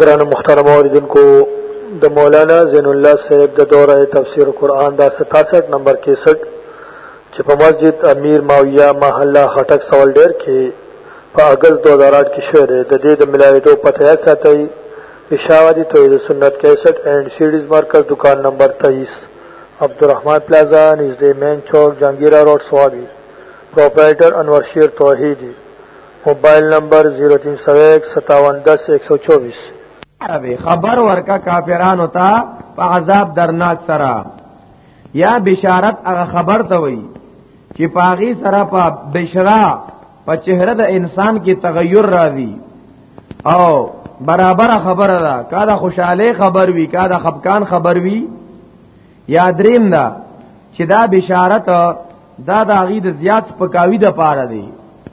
گران مختار موردن کو د مولانا زین الله صاحب د دوره تفسیر قران دا 67 نمبر 61 چې په مسجد امیر ماویہ محله خټک سوال ډیر کې په اگست 2008 کې شوه د دې د ملایدو پته یا ساتي اشاعتی توحید سنت 61 اینڈ سیډیز مرکز دکان نمبر 23 عبدالرحمن پلازا نږدې مین چوک جنگیرا روډ سوابي پروپرائیٹر انور شیر توحیدی موبایل نمبر 03015710124 خبر ورکا کافرانو ته په عذاب درناک سره یا بشارت هغه خبر ته وای چې پاغي سره په بشرا په چهره د انسان کې تغیر راځي او برابر خبره ده کا دا خوشاله خبر وی کا دا خفقان خبر وی یا دریم دا چې دا بشارت دا د هغه د زیات پکاوی د پاره دی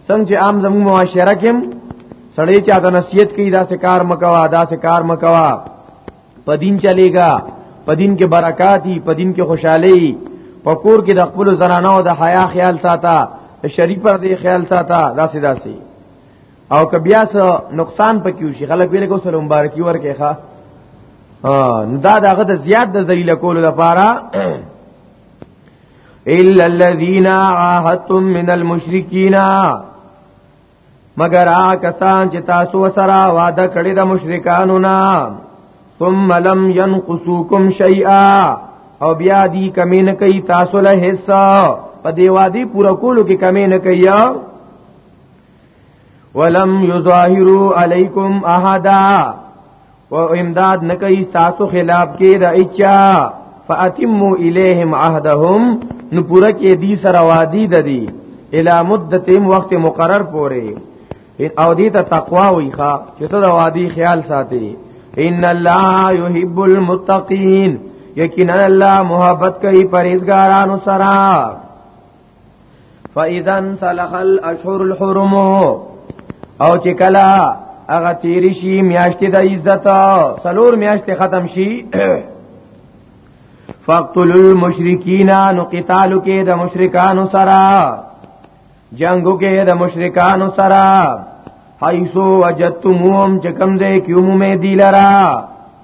څنګه چې عام زمو معاشره کې سړی چا ته نصیحت کوي دا څه کار مکوا دا څه کار مکوا په دین چلےګا په دین کې برکاتی په دین کې خوشحالي په کور کې د خپل زنانو د حیا خیال ساته شریف پر دې خیال ساته داسې داسې او که بیا څه نقصان پکې وشي خلک ویل کو سره مبارکي ورکې ښا نو دا دغه د زیات د ذلیل کولو لپاره الا الذين عاهدتم من المشركين مگر آ کسان چې تاسو سره وعده کړی د مشرکانو نه ثم لم ينقصوكم شيئا او بیا دی کمی نه کوي تاسو له حصہ په دیوادی پورا کولو کې کمی نه کوي ولم یظاهروا علیکم احدا و امداد نکي تاسو خلاف کې د اچا فاتموا الیهم عهدهم نو پورا کې دی سره وادي د دی الی مدتهم وخت مقرر پورې او دې ته تقوا وي ښا چې ته د وادي خیال ساتي ان الله يحب المتقين یقینا الله محبت کوي پرهیزګارانو سره فاذا انسلخ الاشهر الحرم او چې کلا هغه تیری شي میاشتې د عزت سلور میاشتې ختم شي فقتل المشرکین نو قتال کې د مشرکانو سره جنگو کې د مشرکانو سره حیثو وجدتموهم چې کوم ځای کې عمومه دی لرا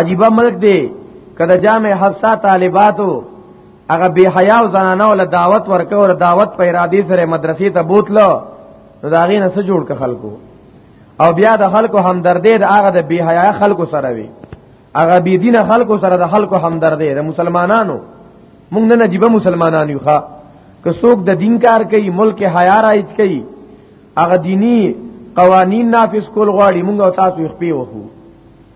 عجیبه ملک دی کله جامع حفصه طالباتو هغه بی حیا او زنانه ول دعوت ورکو او دعوت په ارادي سره مدرسې ته بوتلو نو دا غي نه څه جوړ ک خلکو او بیا د خلکو همدردې د هغه د بی حیا خلکو سره وي هغه بی دین خلکو سره د خلکو همدردې د مسلمانانو موږ نه نجيبه مسلمانان یو ښا که څوک د دین کار کوي ملک حیا راځي کوي هغه دینی قوانین نافذ کول غواړي موږ تاسو یې خپې وخو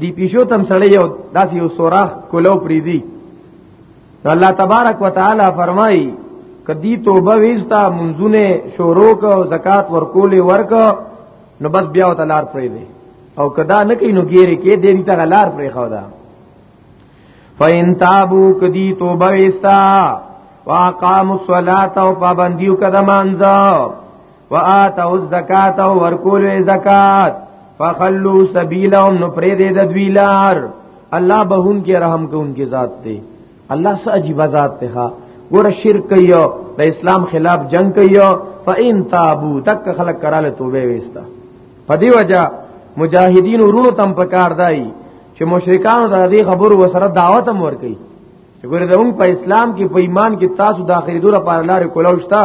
دی پیشو تم سړی یو داسې یو سوراخ کولو پریزي الله تبارک وتعالي فرمایي کدی توبه ویستا منځونه شروع کو زکات ورکولې ورک نو بس بیا وتلار پرې دی او کدا نه کین نو ګیره کې دې ته غلار پرې خو دا فین تابو کدی توبه ویستا واقام الصلاه او پابندیو کده مانځه واتو الزکات ورکول زکات فخلوا سبيلهم نو پرې دې د دوی لار الله بهون کې رحم کوونکی ذات دی الله سه عجیب ذات دی ها ګور شرک کوي د اسلام خلاف جنگ کوي فإن تابو تک خلق کراله توبه وستا پدی وجہ مجاهدین ورونو تم پکار دای چې مشرکان د دې خبرو وسره دعوت هم ور کوي چې ګور د هم په اسلام کې په ایمان کې تاسو داخلي دوره پر لار کولوشتا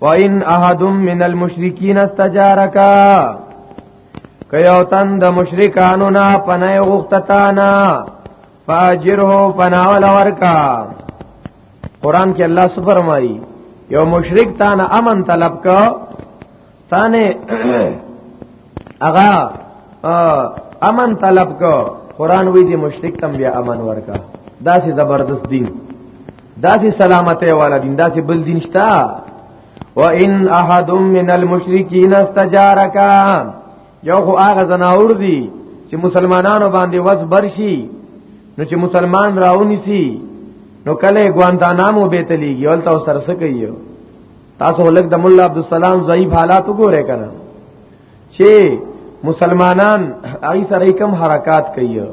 وَإِنْ أَحَدٌ مِّنَ الْمُشْرِكِينَ اسْتَجَارَكَ کيو تن د مشرکانو نه پناه غختتانا فاجره فناول ورکا قران کې الله سبحانه فرمایي یو مشرک تا نه امن طلب کا تانه اغا امن طلب کو قران وی دی مشرک تم بیا امن ورکا دا سی زبردست دین دا سی سلامته والا دین دا سی بل دین شتا و ان احد من المشرکین استجارک یو خو هغه زناور دی چې مسلمانانو باندې وس برشي نو چې مسلمان راونی سي نو کله ګوانتانامو به تلیږي ولته سر سکه یو تاسو ولک د مولا عبد السلام ضعیف حالات وګورئ کنه چې مسلمانان ای سره کم حرکات کوي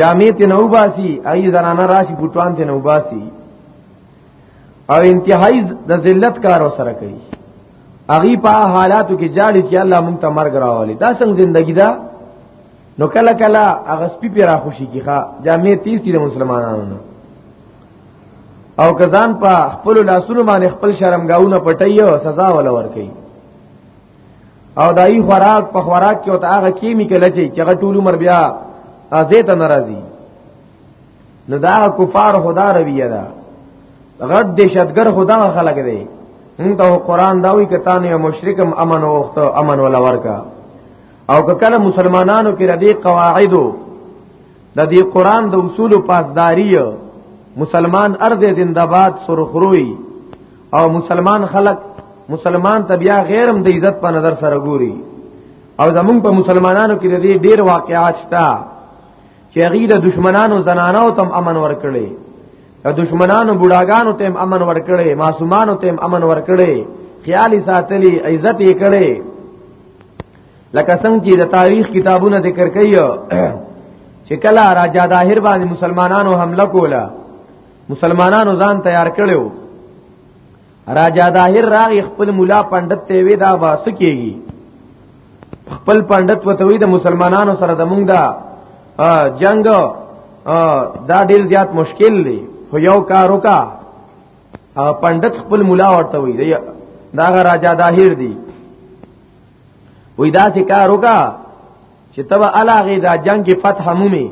جامع ته نو باسي ای زنانه راشي بوتوان ته نو باسي او انتهایی د ذلت کار سره کوي اغي په حالاتو کې جاړي چې الله مونږ ته مرګ راولي دا څنګه ژوندۍ ده نو کله کله هغه سپی پیرا خوشي کیخه جامع تیز دي مسلمانانو او کزان په خپل لاسونو باندې خپل شرمګاونه پټي او سزا ول ورکي او دای خوراک په خوراک کې او ته هغه کیمیکل چې هغه ټول عمر بیا ازیت ناراضي نو دا کفار خدا رویه ده غد دشتګر خدا خلق دی مونږ ته قران دا وی کته نه مشرکم امن وخت امن ولا ورکا او کله مسلمانانو کې ردی قواعدو د دې قران د اصول پاسداری مسلمان ارض زنده‌باد سرخروي او مسلمان خلق مسلمان ته بیا غیرم د عزت په نظر سره ګوري او زمونږ په مسلمانانو کې د دې ډېر واقعات شته چې هغه د دشمنانو زنانو تم امن ورکړي د دشمنانو بډاګانو تم امن ورکړي معصومانو تم امن ورکړي خیالي ساتلی عزت یې کړي لکه څنګه چې د تاریخ کتابونه ذکر کوي چې کله راجا داهر باندې مسلمانانو حمله کوله مسلمانانو ځان تیار کړو راجا داهر راغ خپل مولا پندت ته وی دا واسه کیږي خپل پندت وته وی د مسلمانانو سره د مونږ دا جنگ دا ډیر زیات مشکل دی خو یو کار وکا پندت خپل مولا ورته وی دا راجا داهر دی وې دا چې کار وکا چې تبا الاغه دا جنگ کې فتح مومي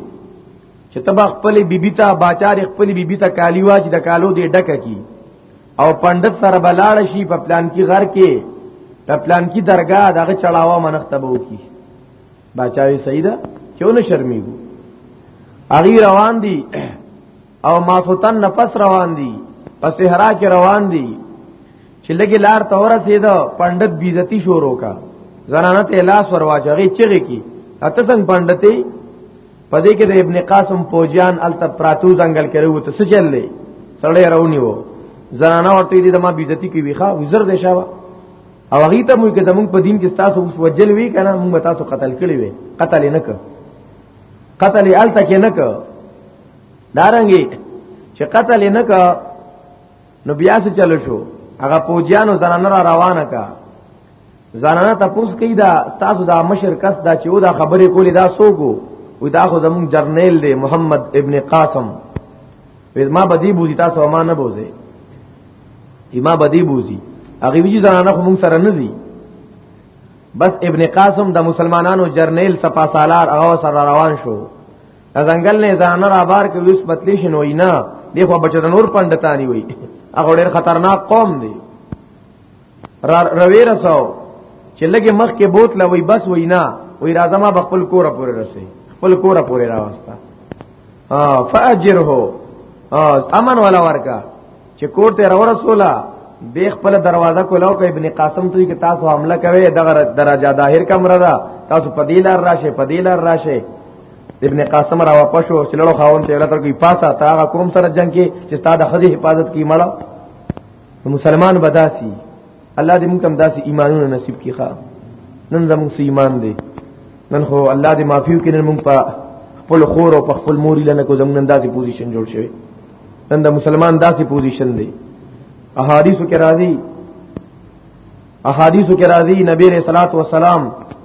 چې تبا خپل بیبي ته باچار خپل بیبي ته کالی وا چې د کالو دې ډک کی او پندت سره بلاړ شي په پلان کې غر کې په پلان کې درگاه دغه چړاوا منخته بو کی باچاوي سیدا چونه شرمېږي اغي روان دي او ماخوتن نفس روان دي په صحرا کې روان دي چې لګي لار ته ورسېده پندت بیزتی شروع کا زنانه ته لاس ورواچغي چغي کی اته څنګه پندتي پدې کې د ابن قاسم پوجان الته پراتو ځنګل کې وروته څه چللې سړی راونی وو زنانه ورته دې ما بیزتی کی ویخه وزر دې شاوه او هغه ته موږ زمونږ په دین کې تاسو اوس وجل وی کنه موږ تاسو قتل کړی وی قتل نه ک قتل الته کې نه ک دارنګي چې قتل نه کا نو بیا څه چلو شو هغه پوجانو زنانه را روانه کا زنانه تاسو کې دا تاسو دا مشر کس دا چې و دا خبرې کولې دا سوګو و دا خو زمون جرنیل دی محمد ابن قاسم ما بدی بوزي تاسو ما نه بوزي ما بدی بوزي هغه ویجی زنانه خو مونږ سره نه دي بس ابن قاسم د مسلمانانو جرنیل سپاسالار هغه سره روان شو ځنګل نه ځان را بار کې وس پتلی شنو نه دی خو بچ د نور پندتانی وای هغه ډیر خطرناک قوم دی را روي رسو چې لګي مخ کې بوت لوي بس وای نه وای راځه ما خپل کور پورې رسي خپل کور پورې راوستا ا فاجره امن ولا ورکا چې کور ته راو رسوله به خپل دروازه کولاو کې ابن قاسم ته کې تاسو حمله کوي دغه درجه داهر کمره ده تاسو پدیلار راشه پدیلار راشه ابن قاسم را واپس شو چې لړو خاون ته لتر کوي پاسا تا هغه قوم سره جنگ کې چې ستاده خدي حفاظت کی مړه مسلمان بداسي الله دې موږ هم داسې ایمانونه نصیب کړي ښا نن زموږ سي ایمان دی نن خو الله دې معافيو کړي نن موږ په خپل خور او په خپل مور لنه کو زموږ اندازې پوزیشن جوړ شوی نن د مسلمان داسې پوزیشن دی احادیثو کې راځي احادیثو کې راځي نبی رسول الله والسلام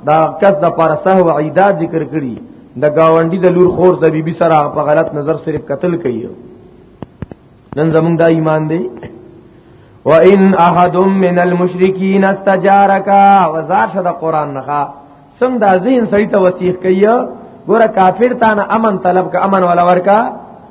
دا کس د پر سهو عیداد ذکر کړي د گاونډي د لور خور د بیبي سره په غلط نظر صرف قتل کوي نن زمونږ دا ایمان دی وان احد من المشرکین استجارک وزار شد قران نه سم دا زین سړی ته وسیخ کوي ګوره کافر تانه امن طلب کا امن ولا ورکا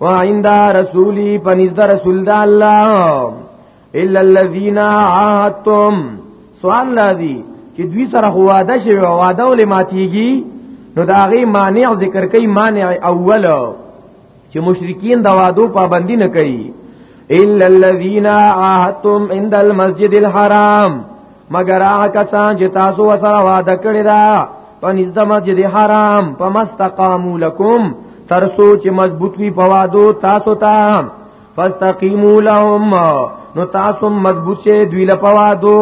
وعند رسولی پنځ رسول د الله الا الذين عاهدتم سوال لذي چې دوی سره وعده شوی وعده ولې ماتيږي نو دا غي مانع ذکر کوي مانع اول چې مشرکین د وعدو پابندي نه کوي الا الذين عاهدتم عند المسجد الحرام مگر هغه کسان چې تاسو وسره وعده کړی دا په نزد مسجد حرام په مستقامو لکم تر سوچ مضبوط وی په وادو تاسو ته فاستقیموا لهم نو تاسو مضبوط شه دوی له په وادو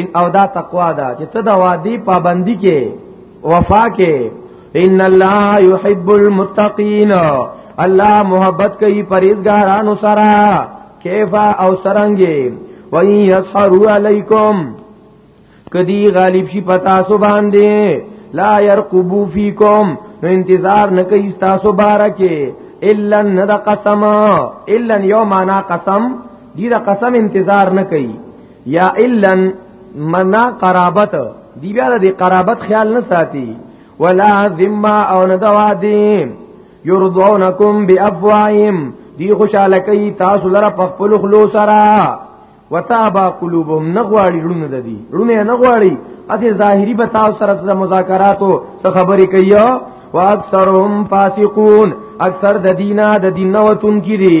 ان او دا تقوا ده چې ته دا وادي پابندي کې وفا کې ان الله يحب المتقين الله محبت کوي پرهیزګارانو سره کیفا او سرنګي وای یسحروا علیکم کدی غالب شي پتا سو باندې لا يرقبو فیکم نو انتظار نه کوي تاسو بارکه الا ند قسم الا یوم انا قسم دی دا قسم انتظار نه کوي یا الا منا قرابت دی بیا د قرابت خیال نه ساتي ولا ذمه او ندوادی یرضونکم بافواهیم دی خوشاله کوي تاسو لره په خپل خلو سره وتابا قلوبهم نغواړي ړونه د دي ړونه نغواړي اته ظاهری به تاسو سره د مذاکراتو څخه خبرې کوي او اکثرهم فاسقون اکثر د دینه د دینه وتون کړي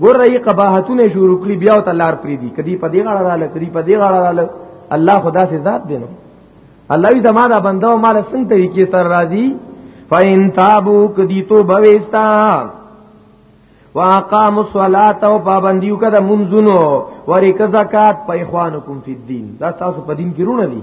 ګور رہی قباحتونه شروع کړی بیا او تلار پری دي کدی په دی غاړه رااله کدی په دی غاړه رااله الله خدا سے ذات دینو الله وی زما دا بنده او مال سنگ طریقې سره راضی فین تابو کدی تو بويستا واقام الصلاه او پابندیو کده منځونو وریک زکات په اخوانکم فی الدین دا تاسو په دین کې رونه دي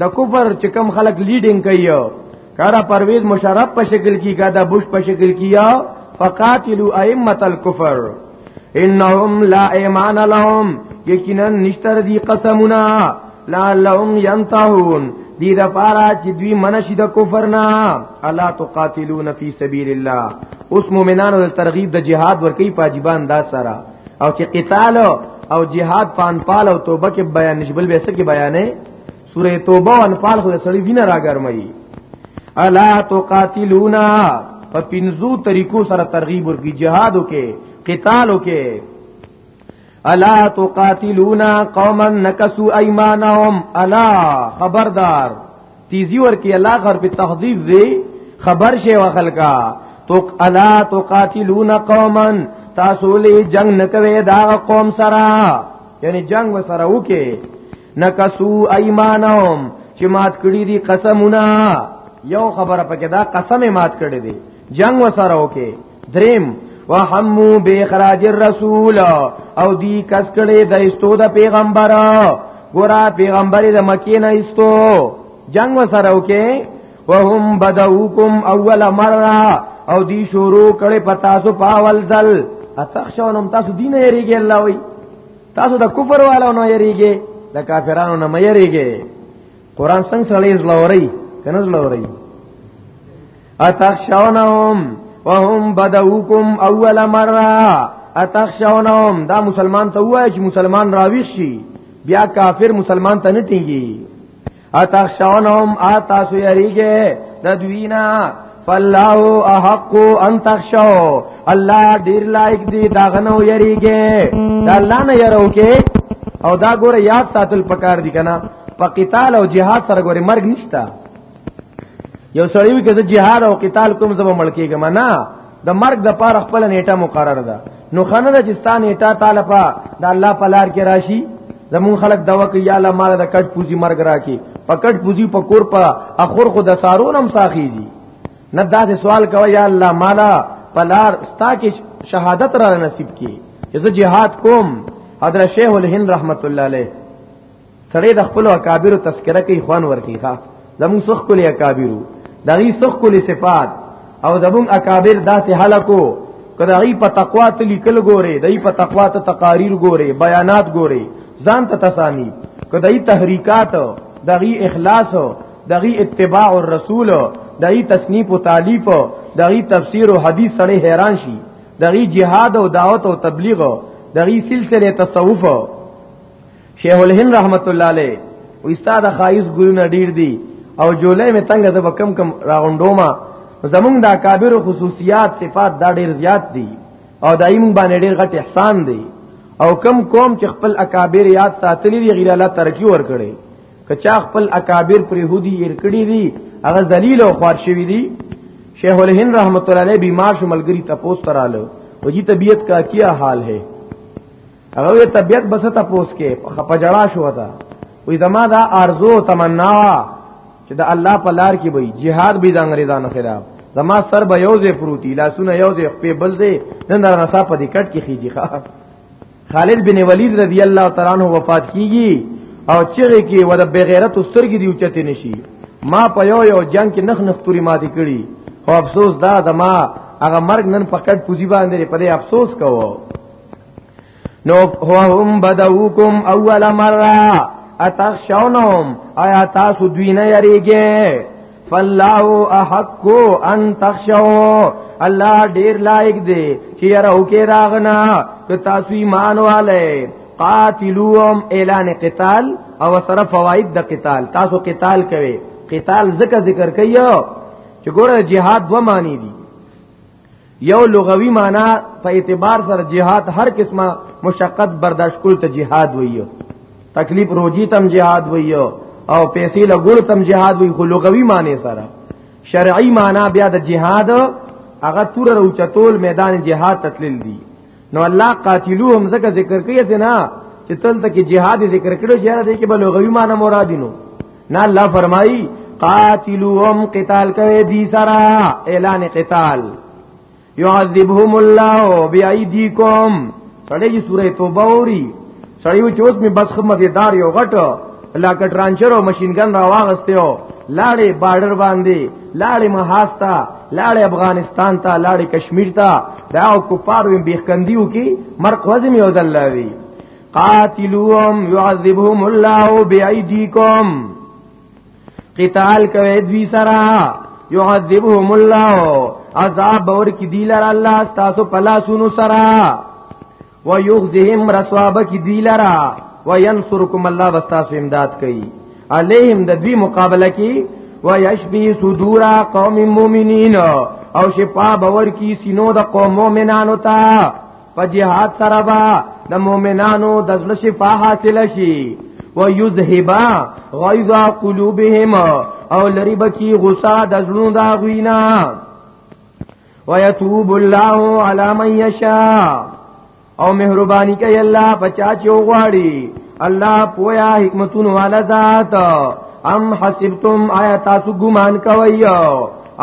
د کفر چې کم خلک لیډینګ کوي کارا پرویز مشرف په شکل کې کا دا بوش په شکل کې یا فقاتلوا ائمه الكفر انهم لا ایمان لهم یقینا نشتر دی قسمنا لعلهم ينتهون دی دا پارا چې دوی منشي د کفر نه الا تقاتلون فی سبیل الله اوس مؤمنانو د ترغیب د جهاد ورکی پاجبان دا سره او چې قتال او جهاد پان پال او توبه کې بیان نشبل به سکه بیانې سوره توبه او انفال خو سړی وینه راګرمي الا تقاتلونا په پنځو طریقو سره ترغیب ورکی جهادو کې قتالو کې الا تقاتلونا قوما نکسو ایمانهم الا خبردار تیزی ورکی الله غر په تخذیب دی خبر شی وخلقا تو الا تقاتلونا قوما تاسو له جنگ نکوي دا قوم سره یعنی جنگ وسره وکي نکسو ایمانهم چې مات کړی دي قسمونه یو خبره پکې دا قسم مات کړی دي جنگ وسره وکي دریم وحمو بخراج الرسول او دی کس کړي د استو د پیغمبر ګورا پیغمبر د مکی نه استو جنگ وسره وکي وهم بدوکم اول مره او دی شروع کړي پتا سو پاول ځل اتخشونم تاسو دین یریږي الله وی تاسو د کفر والو نه یریږي د کافرانو نه مېریږي قران څنګه سړی زلوري کنه زلوري اتخشونهم وهم بدوکم اول مره اتخشونهم دا مسلمان ته وای چې مسلمان راوي شي بیا کافر مسلمان ته نه ټینګي اتخشونهم اتاسو یریګه د دوینا فالله احق ان تخشوا الله ډیر لایق دی دا غنو یریګه دا الله نه یرو کې او دا ګوره یاد ساتل پکار دی کنه په قتال او جهاد سره ګوره مرګ نشتا یو سړی وی کزه جهاد او قتال کوم زما ملکیګه منا د مرګ د پاره خپل نیټه مقرره ده نو خنه د جستان نیټه طالبہ د الله پلار کې راشي زمون خلک دوا کوي یا الله مال د کټ پوزي مرګ راکي په کټ پوزي په کور په اخر خو د سارون هم ساخي دي نه دا سوال کوي یا الله مالا پلار ستا کې شهادت را نصیب کی زه جهاد کوم حضرت شیخ الهند رحمت الله علیه سره د خپل اکابر تذکرہ کوي خوان ورکی ښا زمون سخ کلی اکابرو دغی سخ کلی صفات او زمون اکابر داسې حلقو کله ای په تقوا ته لیکل ګوره دای په تقوا ته تقاریر ګوره بیانات ګوره ځان ته تسانی کله ای تحریکات دغی اخلاص دغی اتباع الرسول دغی تصنیف او تالیف دغی تفسیر او حدیث سره حیران شي دغی جهاد او دعوت او تبلیغ دغی سلسله تصوف شیخ الهند رحمت الله علیه او استاد خایس ګلونه ډیر دی او جولې می تنگ زب کم کم راغونډوما زمونږ د اکابر خصوصیات صفات دا ډیر زیات دي او دایم باندې ډیر غټ احسان دی او کم قوم چې خپل اکابر یاد ساتلی دی غیر الله ترقی ور کړی کچا خپل اکابر پر يهودي ير کړی دي هغه ذلیل او خوار شوی دي شیخ الهند رحمت الله علیه بیمار شو ملګری تپوس تراله وجی طبیعت کا کیا حال ہے هغه طبيعت بس ته پوس کې خپجړا شو تا وې زما دا ارزو تمنا وا چې د الله په لار کې وي jihad به د انګريزانو خلاف زما سر به یوځه پروتي لاسونه یوځه په بل ځای نن دا نصاب په دکټ کې خيږي خالد بن ولید رضی الله تعالی عنہ وفات کیږي او چیرې کې ور بغیرت سترګې دی اوچته نشي ما په یو یو جنگ کې نخ نخ توري ماتې کړي خو افسوس دا دما هغه مرګ نن په کټ پوزي باندې په دې افسوس کوو نو هم بدوکم اول مره اتخشونهم آیا تاسو دوی نه یریږئ فالله احق ان تخشوا الله ډیر لایق دی چې یراو کې راغنا که تاسو ایمان والے قاتلوهم اعلان قتال او سره فواید د قتال تاسو قتال کوي قتال ذکر ذکر کوي چې ګوره جهاد و معنی دي یو لغوي معنا په اعتبار سره جهاد هر قسمه مشقت برداشت کول ته جهاد وایو تکلیف روزي تم جهاد وایو او پیسې لګول تم جهاد وایو خو لغوي معنی سره شرعي معنا بیا د جهاد هغه تور روچتول میدان جهاد تتلل دي نو الله قاتلوهم زکه ذکر کوي سنا چې تل تک جهاد ذکر کړو چې هغه دې کې بلوغوي معنی مرادینو نه الله فرمایي قاتلوهم قتال کوي دي سرا اعلان قتال يعذبهم الله بأيديكم سړی چې سوره توبه وری سړی و چې اوس می بس خدمت دار یو غټ لا کټرانچر او ماشين ګن را واغسته او لاړې بارډر باندې لاړې مهاستا لاړې افغانستان ته لاړې کشمیر ته دا او کفار ویم بیخکندیو کی مرق وزم یو دلاوی قاتلوهم يعذبهم الله بأيديكم قتال کوي دوی سره يعذبهم الله عذاب اور کی دی لرا الله تاسو پلا سونو سرا و یخزهم رسواب کی دی لرا و ینصرکم الله واستاسو امداد کوي علیهم د دوی مقابله کی و یشبی صدور قوم مؤمنین او شفا باور کی سینو د قوم مؤمنانو ته په جهاد سره با د مؤمنانو د زړه شفا حاصل شي ويذهبا غيظ قلوبهم او لری بکی غصه د زړونو دا غوینا ويتوب الله على من يشاء او مهرباني کوي الله بچا چې وغواړي الله پویا حکمتون والا ذات ام حسبتم آیا تاسو ګمان کوي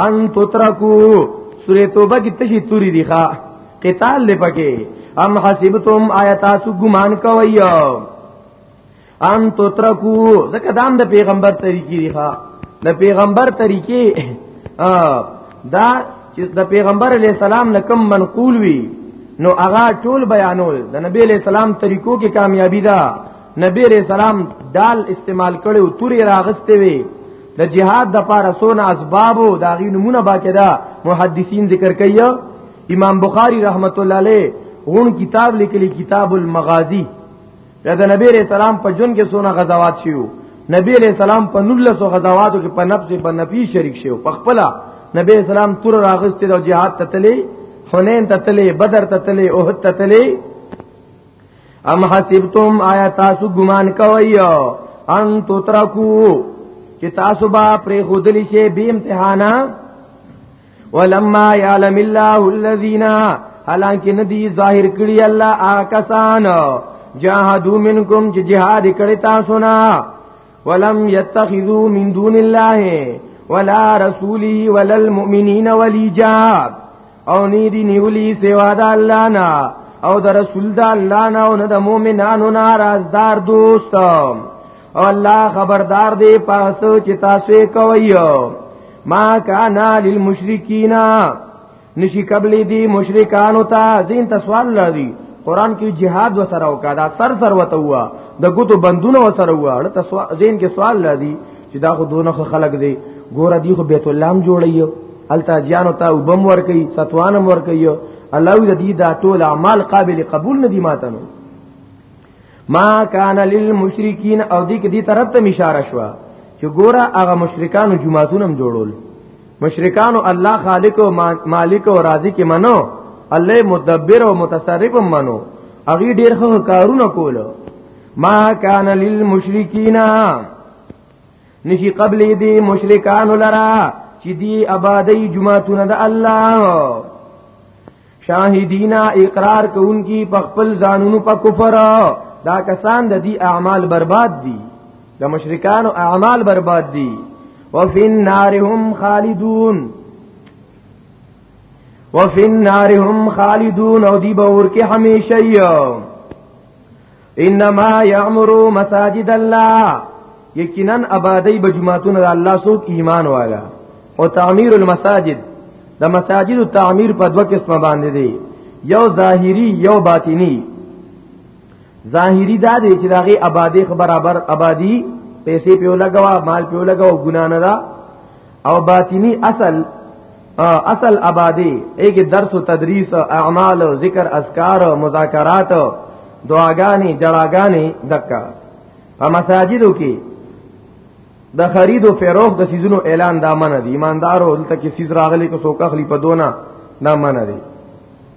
ان تترکو سورې توبه کې تشي توري دي ښا قتال لپکه ام حسبتم آیاتاسو ګمان کوي ان تو ترکو زکه دام د پیغمبر طریقې دی ښا د پیغمبر طریقې دا چې د پیغمبر علی السلام نه کم منقول وی نو هغه ټول بیانول د نبی علی السلام طریقو کې کامیابی ده نبی علی السلام دال استعمال کړي او توري راغسته وی د جهاد د پاره سونه اسبابو دا غي نمونه باکې ده محدثین ذکر کوي امام بخاری رحمت الله علیه غون کتاب لیکلی کتاب المغازی دا نبی علیہ السلام په جون کې سونه غزوات شیو نبی علیہ السلام په 1900 غزواتو کې په نفس په نفی شریک شیو په خپل نبی علیہ السلام تور راغست د جهاد ته تلی حنین ته تلی بدر ته تلی احد ته تلی ام حسبتم آیا تاسو ګمان کوي ان تترکو چې تاسو با پرې خودلی شي به امتحانا ولما يعلم الله الذين حالانکه ندی ظاهر کړی الله آکسان جاهدوا منکم چې جهاد کړی تاسو نه ولم يتخذوا من دون الله ولا رسوله ولا المؤمنين وليجا او نی دی نیولی سوا د الله نه او د رسول د الله نه او نه د مؤمنانو نه رازدار دوست او الله خبردار دی پاسو چې تاسو کوي ما کان للمشرکین نشی قبل دی مشرکانو ته زین تسوال لري قران کې jihad وسره وکړه سر سر وته هوا د ګوتو بندونه وسره هوا ته زین کې سوال لري چې دا خو دونه خلق دی ګور دی خو بیت الله هم جوړیو التا جانو ته وبم ور کوي ستوانم ور کوي الله دې دا ټول اعمال قابل قبول ندي ماتنو ما کان للمشرکین او دې کې دې طرف ته اشاره شو چې ګوره هغه مشرکانو جمعهتون هم جوړول مشرکانو الله خالق او مالک او رازق منو الله مدبر او متصرف منو هغه ډیر ښه کارونه کول ما کان للمشرکین نشي قبل دې مشرکانو لرا چې دی آبادی جمعهتون د الله شاهدینا اقرار کوونکی په خپل ځانونو په کفر دا کسان د دې اعمال برباد دي د مشرکانو اعمال برباد دي وفي النار هم خالدون وفي النار هم خالدون او دی باور کې همیشه یو انما يعمر مساجد الله یقینا آبادی بجماعتون الله سوک ایمان والا او تعمیر المساجد د مساجد تعمیر په دوه قسمه باندې دی یو ظاهری یو باطینی ظاهری دا دی چې داغه آبادی خبر برابر آبادی پیسې پیو لګوا مال پیو لګوا ګنا نه دا او باطنی اصل اصل آبادی ایک درس و تدریس و اعمال و ذکر اذکار و مذاکرات و دعاګانی جړاګانی دکا په مساجدو کې د خرید او فروخت د سیزونو اعلان دا منه دي ایماندارو دلته کې سیز راغلي کو سوکه خلی په دونه دا منه دي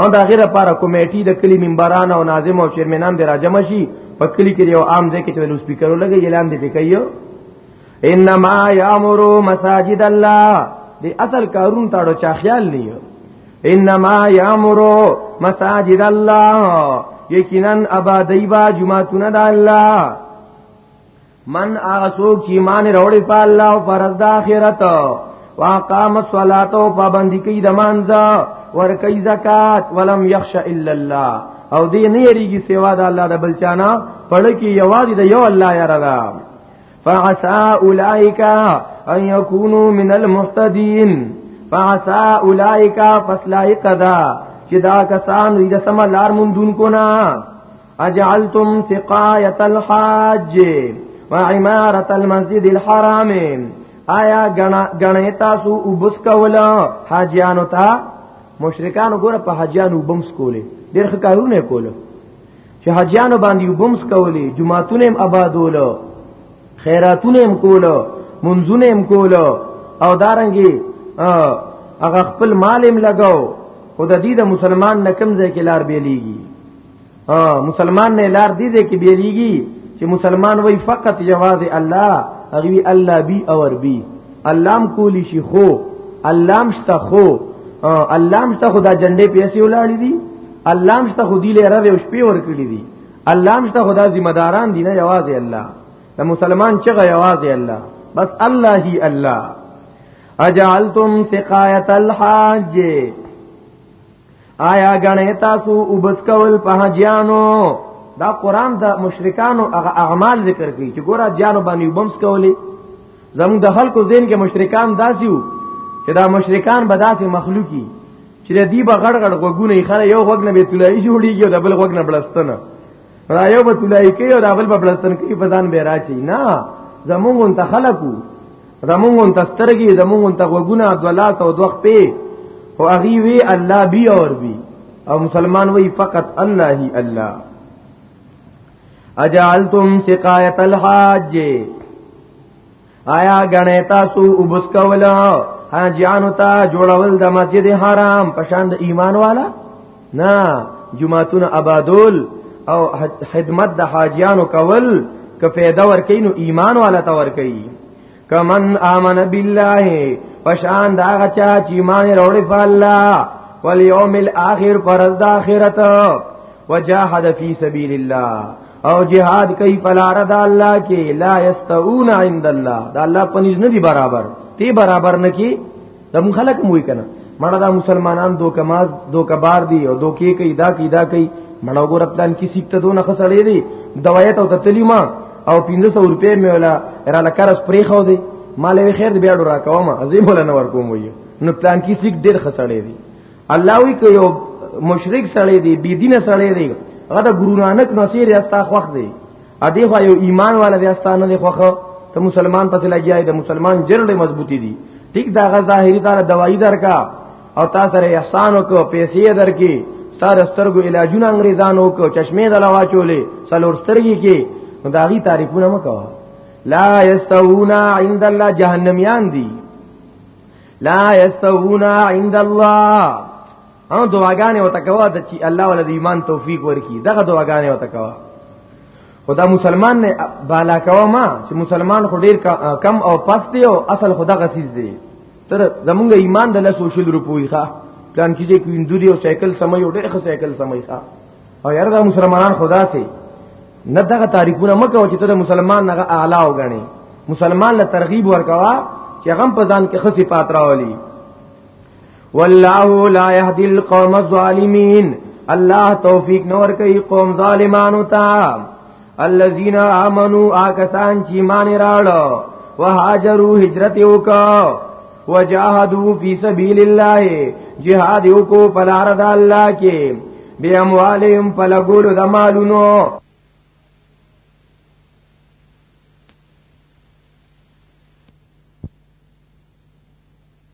او دا غیره لپاره کمیټې د کلی منبران او ناظم او چیرمنان به راجم شي په کلی کې یو عام ځای کې چې لو سپیکرو لګي اعلان دی کوي انما یامر مساجد الله دی اصل کارون تاړو چا خیال لیو انما یامر مساجد الله یقینا ابادی با جمعتون د الله من هغه څوک چې ایمان وروړي په الله او پر د آخرت واقام الصلاه او پابندي کوي د مانځه ور کوي زکات ولم يخش الا الله او دې نه یریږي سوا د الله د بلچانا پړ کې یوازې د یو الله یاره ده فعسى اولئک ان يكونوا من المهتدين فعسى اولئک فسلائق ذا چې دا کسان د سم لار مونږ دونکو نه اجعلتم سقایت الحاج وعمارت المسجد الحرام آیا غنه تاسو وبس کولا حاجیانو ته مشرکان ګوره په حاجیانو بمس کولې ډېر ښه کارونه کوله چې حاجیانو باندې بمس کولې جمعهتون هم آبادولو خیراتونه هم کولو منځونه هم کولو او دارنګي هغه خپل مال هم لګاو او د دې د مسلمان نکم ځای کې لار بیلېږي مسلمان نه لار دی دې کې بیریږي چې مسلمان وای فقط یواز الله اغوی الله بی اور بی اللام کولی شي خو اللام شته خو اللام شته خدا جنډې پیسې ولاړې دي اللام شته خودی له رب او شپې ور کړې دي اللام شته خدا ذمہ داران دي نه یواز الله د مسلمان چغه یواز الله بس الله هی الله اجعلتم سقایت الحاج آیا غنه تاسو وبس کول په حجانو دا قران د مشرکانو هغه اعمال ذکر کوي چې ګوره جانو باندې وبمس کولې زموږ د خلکو ذهن کې مشرکان داسي وو چې دا مشرکان به داسې مخلوقي چې د دې بغړ غړ غوګونه یې خره یو غوګ نه به تلای جوړیږي او د بل غوګ نه بلستنه را یو به تلای کوي او د بل په بلستن کې په ځان به راچی نه زمونږ ته خلکو زمونږ ته سترګې زمونږ ته وګونه د لاس او دوخ په او اغي وی الله بي اور بي او مسلمان وی فقط الله هي الله اجعلتم سقایت الحاج آیا غنه تاسو وبس کولا حاجانو ته جوړول د مسجد حرام پشان د ایمان والا نه جمعهتون آبادول او خدمت د حاجیانو کول که پیدا ورکې نو ایمان والا تا ورکې کمن امن بالله پشان دا غچا چې ایمان وروړي په الله والیوم الاخر فرض د اخرت وجاهد فی سبیل الله او جهاد کوي پلار د الله کې لا یستعون عند الله د الله پنځ نه دی برابر تی برابر نه کی دا مون خلک موي کنه مړه دا مسلمانان دوکماز دوکبار دي او دوکې کوي دا کوي دا کوي مړه وګور پلان کې سیټه دونه خسړې دي دوايت او تتلیما او 1500 روپے مې ولا را لکرس پرې خو دي مال وی خیر دی بیا ډور راکوم عظیم ولا نور کوم وي نو پلان کې سیټ ډېر خسړې دي الله وی کوي مشرک سړې دي بی دینه سړې دي هغه د ګورو نانک نصیر یا تا خوخ دی ا دې خو یو ایمان والا بیا ستانه دی خوخه ته مسلمان پسې لګیای د مسلمان جرړې مضبوطی دي ټیک دا غ ظاهری دار دوايي درکا او تا سره احسان وکړو پیسې درکې ستاره سترګو علاجونه انګریزانو کو چشمه دلوا چولې سلور سترګي کې نو دا غي تعریفونه مکوا لا یستوونا عند الله جهنميان دي لا یستوونا عند الله او دعاګانې وته کوا د چې الله ول د ایمان توفیق ورکي دغه دعاګانې وته کوا خدا مسلمان نه بالا کوا ما چې مسلمان خو ډیر کم او پس دی او اصل خدا غسیز دی تر زمونږ ایمان د لاسو شل روپوي ښا پلان کیږي کوي اندوري او سایکل سمي او ډېر ښه سایکل سمي ښا او یاره دا مسلمانان خدا سي نه دغه تعریفونه مکو چې ته مسلمان نه اعلی وګڼي مسلمان له ترغیب ورکوا چې هغه په ځان کې خصي پاتراولي والله لا يهدي القوم الظالمين الله توفیق نور کوي قوم ظالمانو ته الذين امنوا آکسان چې مان راړو وهاجروا هجرت وکاو وجاهدوا في سبيل الله جهاد وکاو په لار د الله کې بیا اموالهم په لګولو د مالونو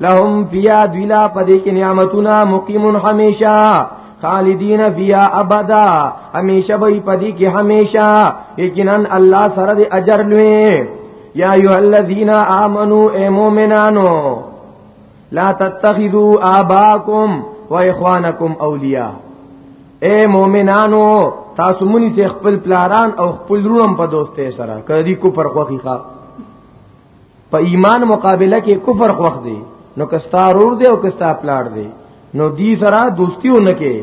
لهم فیا دویلا پدې کې نعمتونه مقیم همیشه خالدین فیا ابدا همیشه به پدې کې همیشه یقینا الله سره د اجر لوي یا ایه الذین آمنو ای مؤمنانو لا تتخذوا آباکم و اخوانکم اولیاء اے مؤمنانو تاسو مونږ خپل پلاران او خپل روم په دوستۍ سره کړي کو پر خوخي ښا په ایمان مقابله کې کفر خوخ دی نو کستا رور دی او کستا پلاړ دی نو دی سره دوستی و نکې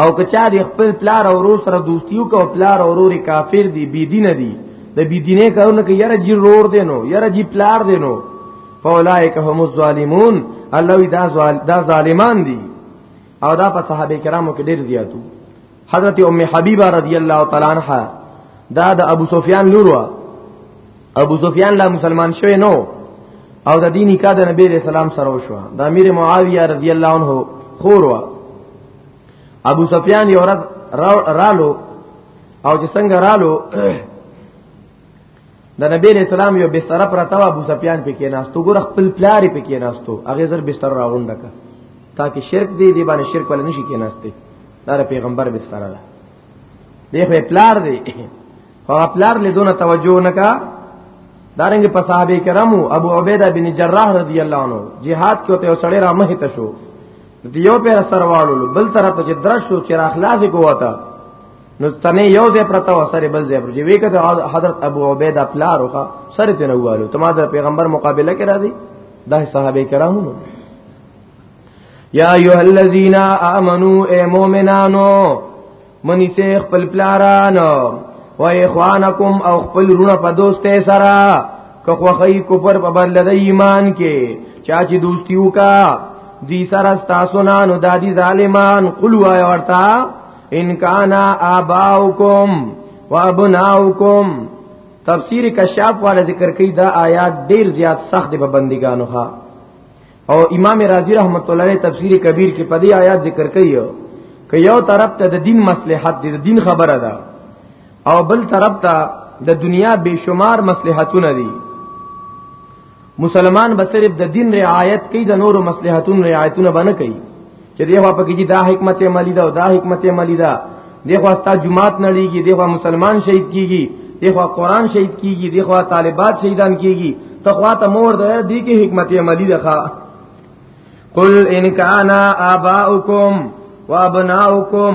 او کچا دی خپل پلار او رور سره دوستی و کو پلار او رور کافر دی بی دین دی د بی دینه کارونه کې یره جی رور دی نو یره جی پلار دی نو فاولائک هم الظالمون الله دا ظالمان دي او دا په صحابه کرامو کې ډېر زیاتو حضرت ام حبیبه رضی الله تعالی عنها دا د ابو سفیان لور و ابو سفیان لا مسلمان شوی نو او د دینی کا د نبی رسول الله سره وشو د امیر معاویه رضی الله عنه خور و ابو سفیان یو ورځ رالو او چې څنګه رالو د نبی علیہ السلام یو بستر پر تاو ابو سفیان پکې ناستو ګور خپل پلاری پکې ناستو هغه زر بستر راغونډه کا تاکي شرک دی دی باندې شرک ول نشي کې ناشته دا پیغمبر بستر ده دی خو پلار دی خو پلار له دونه توجه نکا دارنګ په صحابه کرامو ابو عبیده بن جراح رضی الله عنه jihad کې ته سړی را مه ته شو دیو په سروالو بل طرف چې درشو چې اخلاص کوته نو تنه یو ځای پرتا و سره بل ځای پر جی وی کته حضرت ابو عبیده پلار وکا سره تنه والو تما د پیغمبر مقابله کرا دی د صحابه کرامو نو یا ایها الذین آمنو اے مومنانو منی سے خپل پلاران و اخوانکم او خپل رونه په دوستې سره که خوخی کفر په بدل د ایمان کې چا چې دوستی وکا دی سره تاسو نه نو دادی ظالمان قلوا ورتا ان کان اباؤکم وابناؤکم تفسیر کشاف والا ذکر کوي دا آیات ډیر زیات سخت دی په بندګانو ها او امام رازی رحمت الله علیه تفسیر کبیر کې په دې آیات ذکر کوي که یو طرف ته د دین مصلحت دی د دین خبره ده او بل طرف ته د دنیا بے شمار مصلحتونه دي مسلمان به صرف د دین رعایت کوي د نورو مصلحتونو رعایتونه باندې کوي چې دی خو پکې دا حکمت عملی دا او دا حکمت عملی دا دی خو ستا جمعات نه لګي دی خو مسلمان شهید کیږي دی خو قران شهید کیږي دی خو طالبات شهیدان کیږي تقوا ته مور ده دی کې حکمت عملی ده ښا قل ان کان اباؤکم وابناؤکم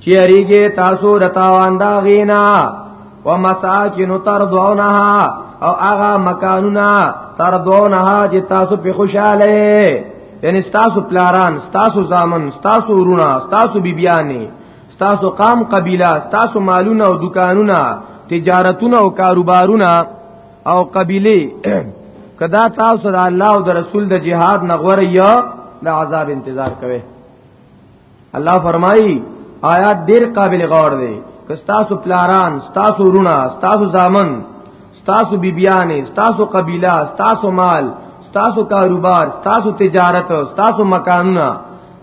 چې اړیږي تاسو رتاوان دا غینا ومساکن ترضونها او هغه مکانونه ترضونها چې تاسو په خوشاله یعنی تاسو پلاران تاسو زامن تاسو ورونه تاسو بیبیانې تاسو قام قبیله تاسو مالونه او دکانونه تجارتونه او کاروبارونه او قبیله کدا تاسو د الله او د رسول د جهاد نغوره یا د عذاب انتظار کوئ الله فرمایي آیات ډیر قابل غور دی که تاسو پلاران تاسو رونه تاسو ځامن تاسو بیبیان تاسو قبیله تاسو مال تاسو کاروبار تاسو تجارت تاسو مکانونه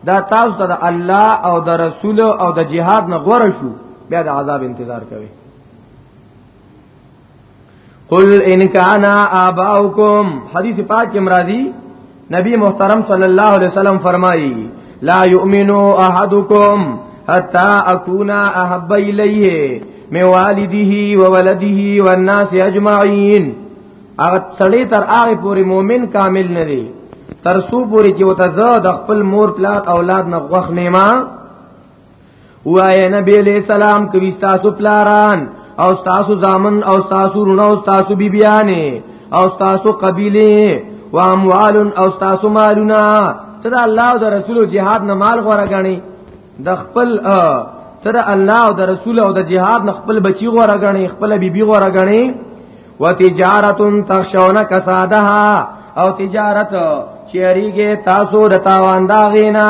دا تاسو ته الله او د رسول او د جهاد نه غوړ شو بیا د عذاب انتظار کوي قل ان کان اباؤکم حدیث پاک کې مرادی نبی محترم صلی الله علیه وسلم فرمایي لا یؤمنو احدکم حتا اکونا احب الیه می والده و ولده و الناس اجمعین هغه سړی تر هغه پورې مؤمن کامل نه دی تر سو پورې چې وته زه د خپل مور پلار اولاد نه غوښ نیمه وای نبی علیہ السلام کوي تاسو پلاران او تاسو زامن او تاسو رونه او تاسو بیبیانه او تاسو قبیله و اموال او تاسو مالونه تر الله او رسول جهاد نه مال غوړه غني د خپل تر الله او د رسول او د جهاد نه خپل بچي غوړه غني خپل بیبي غوړه غني و تجارت تخشون کسادها او تجارت چیریږي تاسو د تاوان دا غینا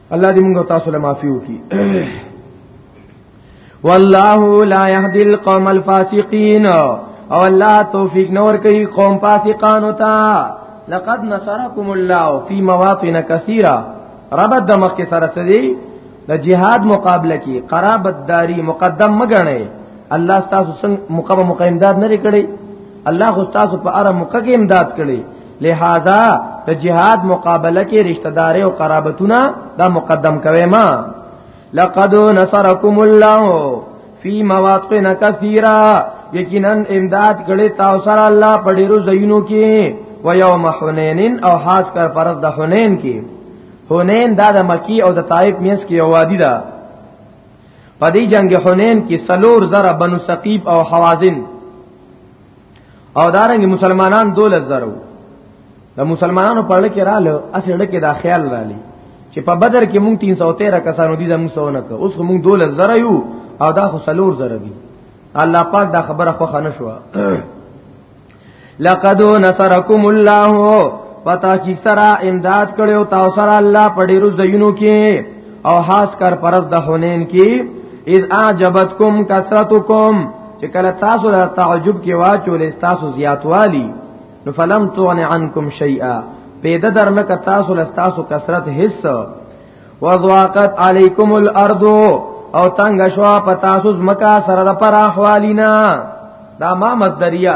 الله دې موږ تاسو له معافي وکړي والله لا يهدي القوم الفاسقين او الله توفیق نور کوي قوم فاسقانو ته لقد نصركم الله في مواطن كثيره ربط د مخ کې سره سدي د جهاد مقابله کې قرابت داری مقدم مګنه الله تاسو څنګه مقام مقیمداد نه کړی الله خو تاسو په اړه مقام امداد کړي لہذا د جهاد مقابله کې رشتہ داري او قرابتونه دا مقدم کوي ما لقد نصرکم الله فی مواطن کثیرا یقینا امداد کړي تاسو سره الله په ډیرو ځایونو کې و یوم حنین او خاص کر فرض د حنین کې حنین دا د مکی او د طائف مینس کې وادي ده په دې جنگ حنین کې سلور زره بنو ثقيب او حوازن او دارنګ مسلمانان دولت زرو د مسلمانانو په لړ کې رااله اسې لړ کې دا خیال رااله چې په بدر کې مونږ 313 کسانو دي زموږ سونه ک اوس مونږ دولت زره یو او دا خو سلور زره دي الله پاک دا خبره خو خنه شو لقد نصرکم الله پتا کی سرا امداد کړو تاسو سره الله په ډیرو زینو کې او خاص کر پرز د حنین کې اذ اعجبتکم کثرتکم چې کله تاسو د تعجب کې واچول تاسو زیاتوالی نو فلم تغن عنکم شیئا پیدا در نه ک تاسو له تاسو کثرت حص وضاقت علیکم الارض او تنگ شوا پتاسو زمکا سره د پر احوالینا دا ما مصدریه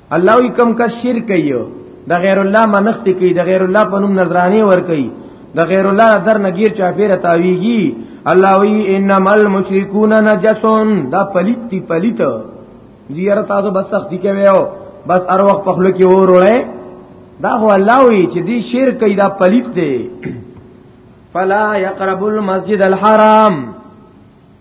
الله وی کم کا شرک یو د غیر الله منښت کوي د غیر الله په نوم نظرانی ور کوي د غیر الله در نګیر چا پیره تاویږي الله وی انما المشرکون نجسون دا پلیت دی پلیت زیاره تاسو بس سختی کوي او بس ار وخت په خلکو وروړې دا هو الله وی چې دی شرک کوي دا پلیت دی فلا يقرب المسجد الحرام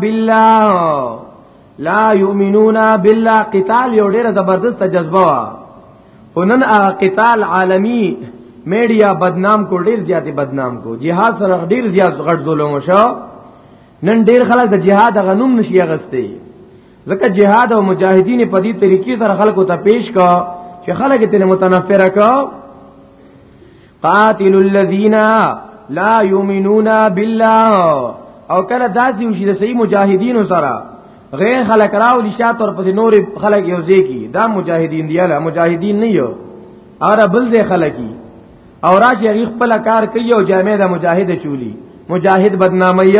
بالله لا یؤمنون بالله قتال یو ډیره زبردست جذبه وا خنن هغه قتال عالمی میډیا بدنام کو ډیر زیات بدنام کو جهاد سره ډیر زیات غټ ظلم شو نن ډیر خلک د جهاد غنوم نشي غسته ځکه جهاد او مجاهدین په دې طریقې سره خلکو ته پیش کا چې خلک ته متنفره کا قاتل الذين لا يؤمنون بالله او کله داسې وشي د صحیح مجاهدینو سره غیر خلک راو دي شاته ور پسې نور خلک یو ځای کی دا مجاهدین دی اله مجاهدین نه یو اور بل ځای خلکی او راشي غیخ په لکار کوي او جامع د مجاهد چولی مجاهد بدنامي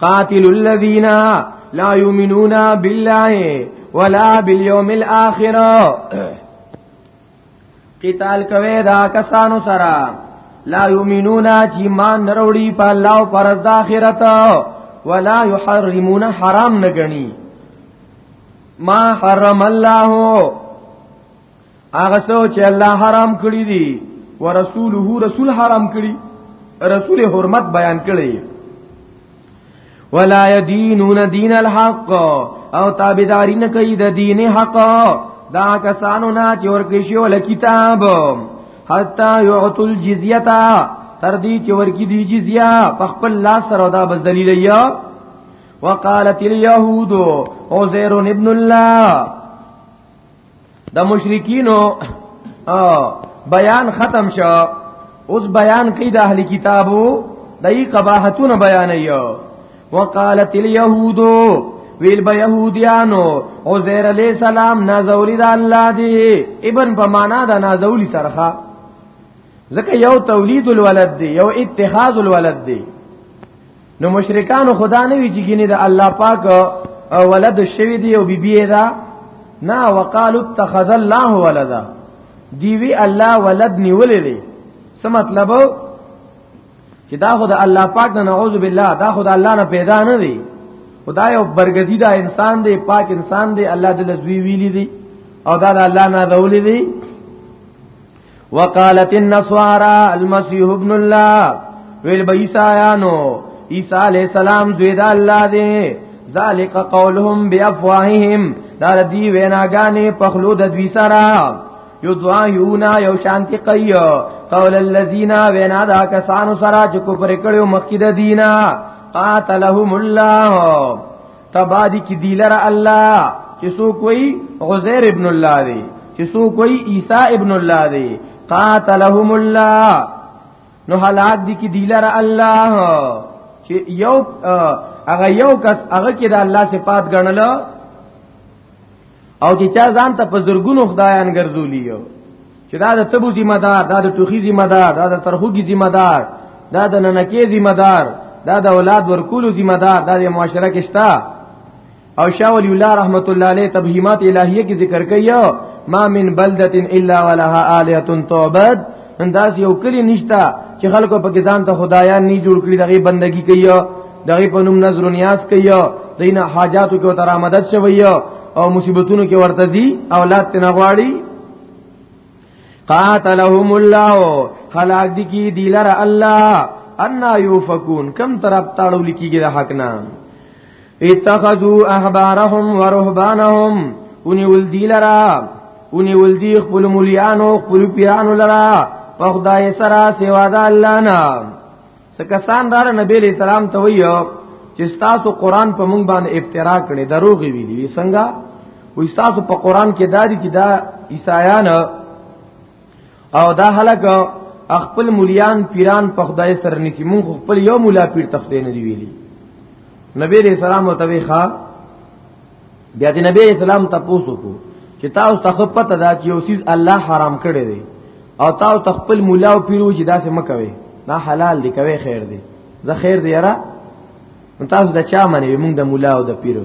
قاتل الذين لا يؤمنون بالله ولا باليوم الاخره قتال کوي دا کسانو سره لا یؤمنون چې مان نروړي په الله او پر د آخرت ولا یحرمون حرام نه غني ما حرم الله هغه څو چې الله حرام کړی دي ورسوله رسول حرام کړی رسول حرمت بیان کړی ولا يدينون دين الحق او تابعداري نه کوي د دین حق دا کسانو نه چې ورکړي شي ول کتاب حتا يعطل جزيه تر دې چې ورکی دی جزیه په خپل لاس سره دا بس دلیل یا وقالت اليهود عزير ابن الله د مشرکینو بیان ختم شو اوس بیان کوي د اهل کتابو دای قباحتونه بیان یو وقالت اليهود ویل به يهوديانو عزير عليه السلام نازولی د الله دی ابن په معنا د نازولی سرخه ځکه یو تولید الولد دی یو اتخاذ الولد دی نو مشرکان خدا نه وی چې ګینه د الله پاک ولد شوی دی او بیبی دا نه وقالو اتخذ الله ولدا دی وی الله ولد نیولې دی څه مطلب چې دا خو د الله پاک نه نعوذ بالله دا خو د الله نه پیدا نه دی خدای او برګدی دا انسان دی پاک انسان دی الله د لزوی ویلی دی او دا د الله نه ذولی دی وقالت النصارى المسيح ابن الله ویل به عیسایانو عیسی علی السلام دوی د الله دی ذالک قولهم بافواههم دا دی ویناګانې په خلو د دوی سره یو دعا یونا یو شانتی قی قول الذین وینا دا کسانو سره چې کو پر کړو مخکې د دینه قاتلهم الله تبادی کی دیلر الله چې سو کوئی عزیر ابن الله دی چې سو کوئی عیسی ابن الله دی قاتلهم الله نو هلاک دي کی دیلر الله چې یو هغه یو کس هغه کې د الله صفات ګڼل او چې چا ځان ته په زرګونو خدایان ګرځولي یو چې دا د تبو ذمہ دار دا د ټوخي ذمہ دار دا د ترخوګي ذمہ دار دا د ننکې ذمہ دار دا د اولاد ورکولو ذمہ دار دا د معاشره کې شتا او شاه ولی الله رحمت الله علیه تبهیمات الہیه کې ذکر کایو ما من بلدتن الا ولها الهه تعبد انداز یو کلی نشتا چې خلکو په کې ځان ته خدایان نه جوړ کړي دغه بندگی کوي دغه په نوم نظر و نیاز کوي دینه حاجاتو کې تر آمدد شوی او مصیبتونو کې ورته دي اولاد تنه غواړي قاتلهم الله خلاق دي کی دی لره الله ان یوفکون کم طرف تاړو لکیږي د حق نه اتخذوا احبارهم ورهبانهم اونی ولدی لرا اونی ولدی خپل مليانو خپل پیرانو لرا په خدای سره سوا د الله نه سکسان دار نبی علیہ السلام ته ویو چې تاسو قران په مونږ باندې افترا کړي دروغ وی دي څنګه وې تاسو په قران کې دادی چې دا عیسایان او دا هلک خپل مليان پیران په خدای سره نسی مونږ خپل یو مولا پیر تخته نه دی ویلی نبی رسول سلام او توی ښا بیا د نبی اسلام تاسو کو چې تاسو ته پته دا چې یو سیز الله حرام کړی دی او تاسو تخپل مولا او پیرو چې داسې مکوي دا حلال دی کوي خیر دی زه خیر دی یاره تاسو د چا منی مونږ د مولا او د پیرو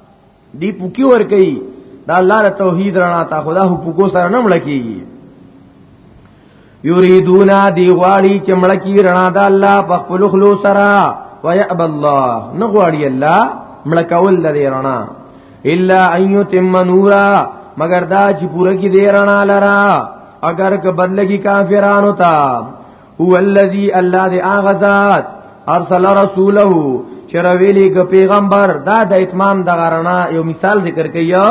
دی پوکی ور کوي دا الله د توحید رڼا ته خدا هو پوکو سره نه ملکیږي یریدونا دی غواړي چې ملکی رڼا د الله په خپل خلو سره ويعب الله نه غواړي الله ملکول د رڼا الا ان یتم نورا مگر دا چې پوره کې دی رڼا لرا اگر که بدلږي کافرانو ته هو الذی الله دی اغذات ارسل رسوله چرویلی ک پیغمبر دا د اتمام د غرنا یو مثال ذکر کیا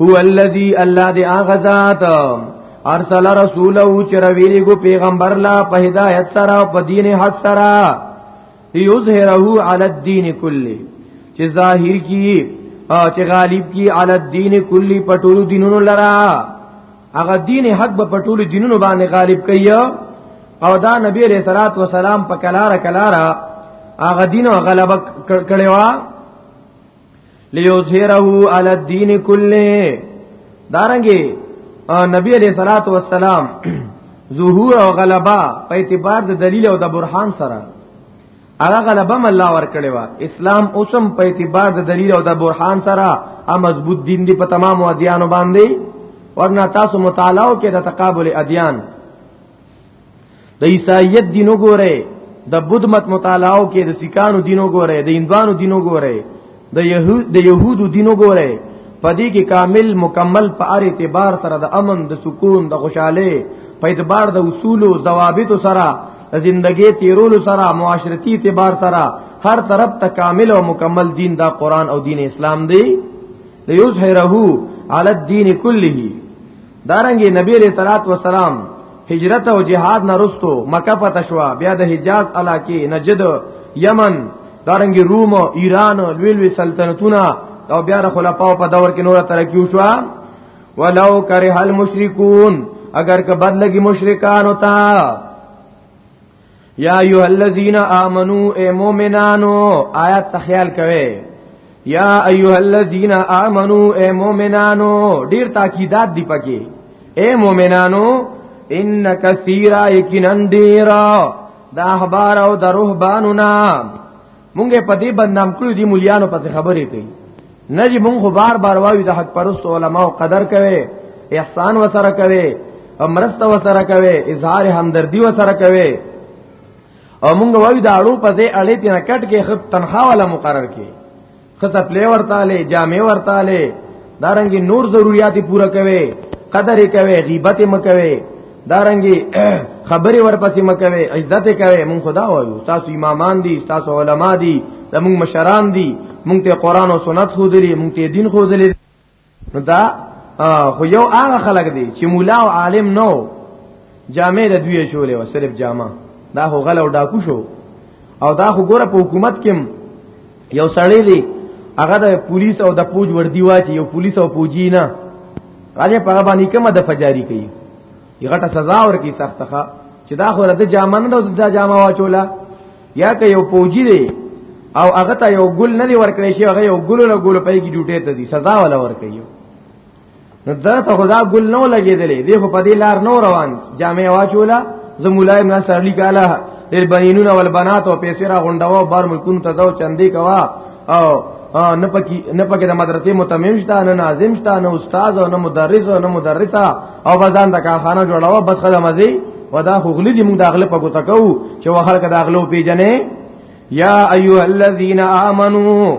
هو الذی الله دی اغذات ارسل رسوله چرویلی ک پیغمبر لا په هدایت سره په دین حق سره یظهره علی الدین کله چې ظاهر کی چې غالب کی علی الدین کلی پټول دینونو لرا هغه دین حق به په ټولو دینونو باندې غالب کوي او دا نبی علیہ الصلوۃ والسلام په کلاره کلاره هغه دین او غلبه کړي وا لیظهره علی الدین کله دارنګي نبی علیہ الصلوۃ والسلام ظهور او غلبه په اعتبار د دلیل او د برهان سره هغه غلبه الله ور کړی و اسلام اوسم په اعتبار د دلیل او د برهان سره ا مضبوط دین دی په تمام ادیان باندې ورنه تاسو مطالعه کې د تقابل ادیان د عیسایت دینو ګوره د بدمت مطالعه کې د سکانو دینو ګوره د هندوانو دینو ګوره د يهود د يهودو دین وګوره پدې کې کامل مکمل په ار اعتبار سره د امن د سکون د خوشاله په اعتبار د اصول او ضوابط سره د زندګي تیرولو سره معاشرتی اعتبار سره هر طرف ته کامل او مکمل دین دا قران او دین اسلام دی د یوز هرهو علی الدین کله دارنګي نبی علیہ الصلات والسلام هجرت او جهاد نه رستو مکه پته شو بیا د حجاز علاقه نجد یمن دارنګي روم او ایران او لوی لوی سلطنتونه او بیا د خلفاو په دور کې نور ترقی شو ولو کرہ المشرکون اگر که بد لګي مشرکان ہوتا یا ایه الذین آمنو اے مومنانو آیات تخیل کوي یا ایه الذین آمنو اے مومنانو ډیر تاکیدات دی پکې اے مومنانو ان کثیرا یقینا ډیر دا احبار او د رهبانو نام مونږه په دې بدنام کړو دي مليانو په خبرې کوي نه دي مونږ بار بار وایو د حق پرست علماو قدر کوي احسان وسره کوي امرست وسره کوي اظهار همدردي وسره کوي او مونږ وایو دا اړو په دې اړې تنه کټ کې خپ تنخوا ولا مقرر کې خطه پلی ورته لې جامې ورته لې دارنګي نور ضرورتي پوره کوي قدر کوي غیبت مکوي دارنګي خبري ورپسې مکوي عزت کوي مونږ خدا وایو تاسو امامان دي تاسو علما دي زمونږ مشران دي مونږ ته قران او سنت خو دي مونږ ته دین خو دي نو دا خو یو هغه خلک دي چې مولا او عالم نو جامع د دوی شولې و صرف جامع دا هو غل او ډاکو شو او دا خو ګوره په حکومت کې یو سړی دی هغه د پولیس او د پوج وردی واچي یو پولیس او پوجی نه راځي په هغه باندې کومه د فجاری کوي یغه سزا ورکی سختخه چې دا خو رد جامن د دا جامه واچولا یا که یو پوجی دی او هغه ته یو ګل نه دی ورکړی شي هغه یو ګل له ګل په کې جوټه ته دی سزا ولا ورکړي نو دا ته خدا ګل نو لګېدلې دی خو په دې لار نو روان جامع واچولا زه مولا ابن سرلی کاله للبنینون والبنات او پیسې را غونډاو بار ملکونو ته ځو چندې کوا او نه پکې نه پکې د مدرسې متمم شته نه ناظم شته نه استاد او نه مدرس او نه مدرسه او بزان د کارخانه جوړاو بس خدای مزي ودا خو غلي دي موږ داخله پکو تکو چې وخر کدا اغلو پیجنې یا ایها الذین آمنو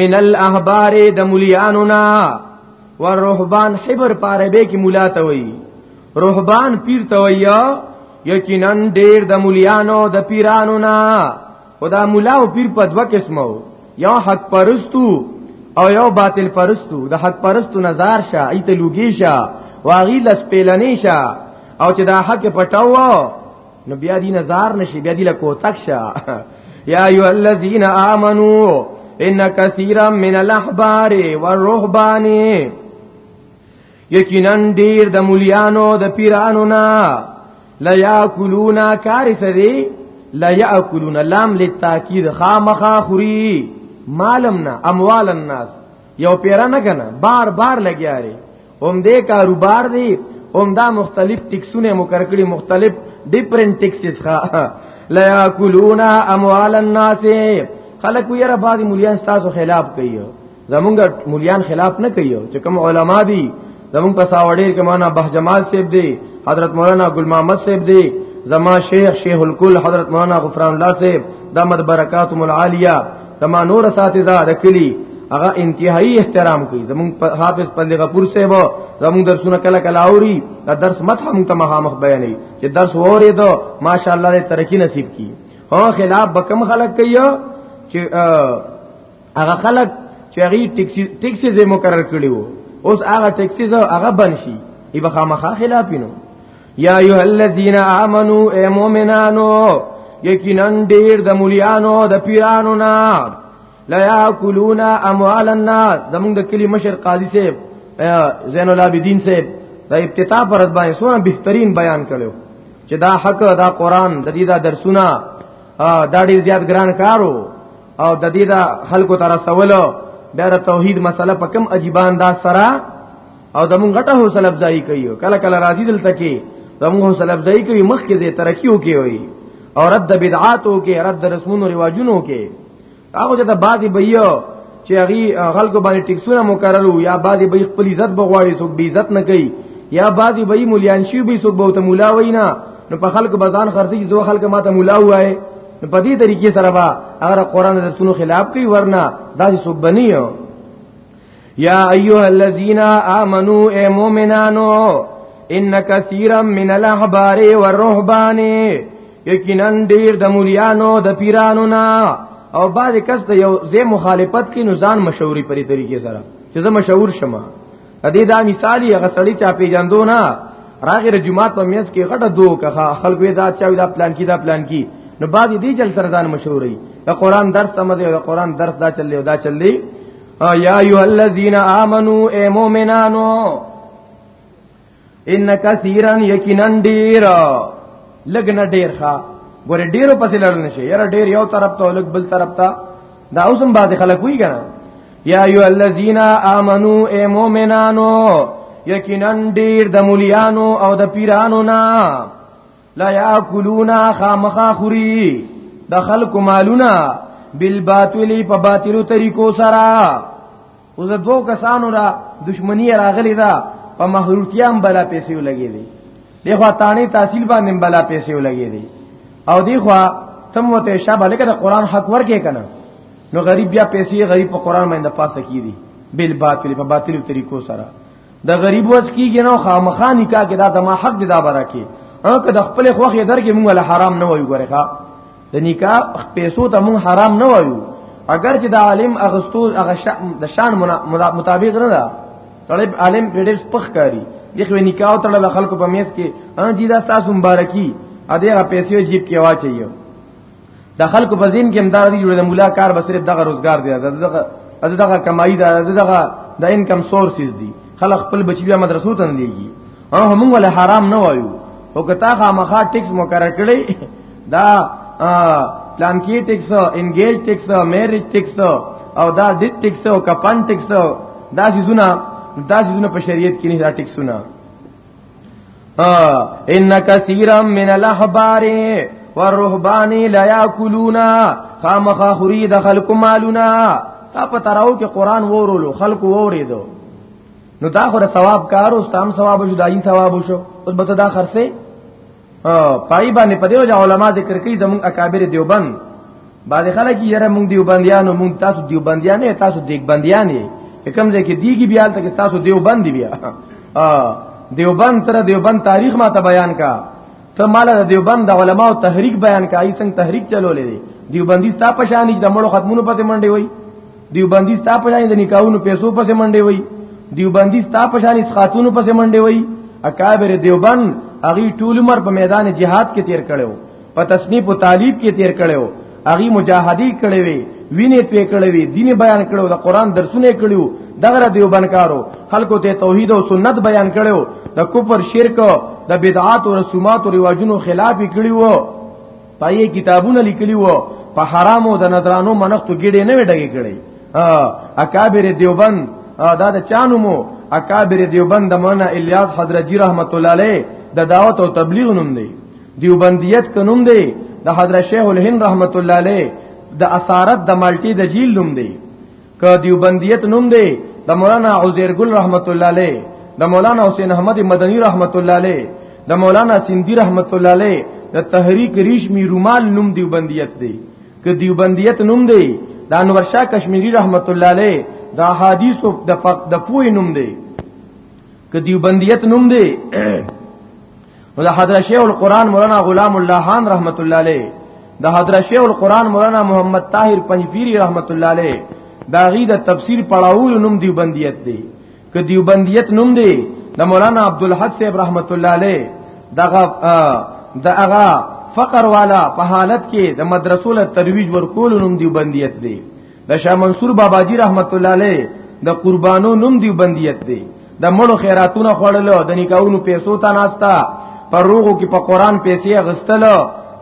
من الاحبار د مليانو نا والرهبان حبر پاربه کی مولا ته وی رهبان پیر ته وی یقینا ډیر د مليانو د پیرانو نا خدا مولا او پیر په دوه قسمو یو حق پرستو او یو باطل پرستو د حق پرستو نظر شه ایت لوګی شه واغی لس پیلنی شه او چې دا حق پټاو نو بیا دین زار نشي بیا دی له کوتک شه یا ایو الذین آمنو ان کثیرا من الاحبار والرهبان یقینا ډیر د مليانو د پیرانو نا لا یاکلون کار سری لا یاکلون لام للتاکید خامخا خوري مالمنا اموال الناس یو پیرانه کنه بار بار لګیاري هم دې کاروبار دی هم دا مختلف ټیکسونه مقرر کړي مختلف ډیفرنٹ ټیکسز ښا لا یاکلون اموال الناس خلک یې بعض مليان تاسو خلاف کوي زمونږ مليان خلاف نه کوي چې کوم علما دي زمونږ په ساوړیر کې مولانا بهجمال صاحب دی حضرت مولانا ګل محمد صاحب دی زما شیخ شیخ الکل حضرت مولانا غفران الله صاحب دامت برکاتهم العالیه زما نور اساتذه د کلی هغه انتهایی احترام کوي زمون حافظ پندې غپور صاحب زمون درسونه کله کله اوري دا درس مت هم ته مخامخ بیانې چې درس ووري دو ماشاءالله دې ترقی نصیب کی هو خلاف بکم خلق کوي چې هغه خلق چې هغه ټیکسي ټیکسي زې مقرر کړی وو اوس هغه ټیکسي زو هغه بنشي ای بخامخه خلاف نو یا ایها الذین آمنو اے مومنانو یقینا ډیر د مليانو د پیرانو نه لا یاکلون اموال الناس زمونږ د کلی مشر قاضي صاحب زین العابدین صاحب د ابتدا پر باندې سونه بهترین بیان کړو چې دا حق دا قران د دې دا درسونه دا ډیر زیات ګران کارو او د دې دا خلکو تر سوالو بیا د توحید مسله په کم عجیب انداز سره او زمونږ غټه حوصله افزایی کوي کله کله راځي دلته کې زمونږ حوصله افزایی کوي مخ کې دې ترقیو کې وي او رد بدعاتو کې رد رسمونو رواجونو کې هغه ته بعضی بیا چې هغه خلکو باندې ټیکسونه مقرر وو یا بعضی به خپل عزت بغواړي څوک به عزت نه کوي یا بعضی به مليان شي به څوک به ته مولا وینا نو په خلکو بزان خرڅي زو خلک ماته مولا وای نو په دې طریقې سره به اگر قران د سونو خلاف کوي ورنه دا څه بنیو یا ایها الذین آمنو اے مومنانو ان کثیرا من الاحبار والرهبان یقینا ډیر د مولیانو د پیرانو نه او بعد کس د یو زی مخالفت کې نزان مشوري پرې طریقې سره چې زه مشور شمه د دې دا مثالی هغه سړی چا پیجندو نه راغی د جمعه په میز کې غټه دوه کخه خلکو یې دا چا دا پلان کی دا پلان کی نو بعد دې جل سردان مشوري د قران درس سمځي د قران درس دا چللی او دا چللی یا ایو الذین آمنو اے مومنانو ان کثیرا یقینا ډیر لګن ډیر ښا ګوره ډیرو پسې لړل نشي یاره ډیر یو طرف ته لګ بل طرف ته دا اوسم باز خلک وی کنه یا ایو الذین آمنو اے مومنانو یقینا ډیر د مليانو او د پیرانو نه لا یاکلون خامخا خوري د خلق مالونه بالباطل په باطلو طریقو سره اوس دوه کسانو را دشمنی راغلی دا په محروتیام بلا پیسې ولګې دي دغه تانی تحصیل باندې بلا پیسې ولګې دي او دغه تم وته شابه لکه د قران حق ورکې کنه نو غریب بیا پیسې غریب په قران باندې پاسه کیدی بل باطل په باطل طریقو سره د غریب وس کیږي نو خامخا نکاح کې دا د ما حق دی دا برکه او که د خپل خوخه درکې مونږ له حرام نه وایو ګورخه د نکاح پیسو ته مونږ حرام نه وایو اگر چې د عالم اغستو هغه د شان مطابق نه ده طالب عالم پیډر سپخ کاری دغه نکاح تړل خلکو په میز کې ان جی دا تاسو مبارکي ا دې پیسې جیب کې واچي د خلکو په ذهن کې هم دا دی جوړه د مولا کار به صرف دغه روزګار دی دغه دغه کمایي دا دغه د انکم سورسز دي خلک خپل بچی بیا مدرسو ته نه لیږي او هم ول حرام نه وایو او کتا خامخا ټیکس مقرر کړي دا پلان کې ټیکس انګیج ټیکس میریج ټیکس او دا د ټیکس او کپن ټیکس دا سيزونه دا سيزونه په شریعت کې نه دا ټیکسونه ان کثیرا من الاحبار والرهبان لا یاکلون خامخ خوري د خلق مالونه تا په تراو کې قران وورولو خلق ووریدو نو دا خو ثواب کار او ستام ثواب شو دایي ثواب شو اوس به دا خرڅه پای باندې په دیو علماء ذکر کوي زمون اکابر دیوبند بعض خلک یې را مونږ دیوبندیانو مونږ تاسو دیوبندیانه تاسو دیګبندیانه کوم ځای کې دیګي بیا تک تاسو دیوبند بیا دیوبند تر دیوبند تاریخ ما ته بیان کا ته مال د دیوبند علماء او تحریک بیان کا ای څنګه تحریک چلولې دیوبندی ستا پشانې د مړو ختمونو پته منډي وای دیوبندی ستا په شان د نکاحونو پیسو پسې منډې وای دیوبندی ستا په شان خاتونو پسې منډې وای اکابر دیوبند اغي ټول عمر په میدان جهاد کې تیر کړو په تصنیف او تعلیب کې تیر کړو اغي مجاهدی کړې وی وینې توې کړې وی دین بیان کړو د قران درسونه کړو دغه دیوبند کارو خلکو ته توحید او سنت بیان کړو د کفر شرک د بدعات او رسومات او رواجونو خلاف کړی وو پایې کتابونه لیکلی وو په حرامو د نظرانو منښتو ګډې نه وډګې کړي اکابر دیوبند دا د چانو مو اکابر دیوبند د مولانا الیاس حضرجی رحمت الله علیه د دعوت او تبلیغ نوم دی دیوبندیت ک نوم دی د حضرت شیخ الهند رحمت الله علیه د اسارت د مالټی د جیل نوم دی که دیوبندیت نوم دی د مولانا عزیر ګل رحمت الله علیه د مولانا حسین احمد مدنی رحمت الله علیه د مولانا سیندی رحمت الله علیه د تحریک ریشمی رومال نوم دیوبندیت دی که دیوبندیت نوم دی د انور شاه کشمیری رحمت الله علیه د احادیث د د پوی نوم دی که دیوبندیت نوم دی نو د حضرت شیخ القرآن مولانا غلام الله خان رحمت الله علیه د حضرت شیخ القرآن مولانا محمد طاهر پنځپيري رحمت الله علیه دا غي د تفسیر پړاوول نوم دیوبندیت دی که دیوبندیت نوم دی د مولانا عبدالحق صاحب رحمت الله علیه دغه دغه فقر والا په حالت کې د مدرسو له ترویج ورکول نوم دیوبندیت دی د شاه منصور بابا جی رحمت الله علیه د قربانو نوم دی بندیت دی د مړو خیراتونه خوړل د نکاحونو پیسو ته ناستا پر روغو کې په قران پیسې غستل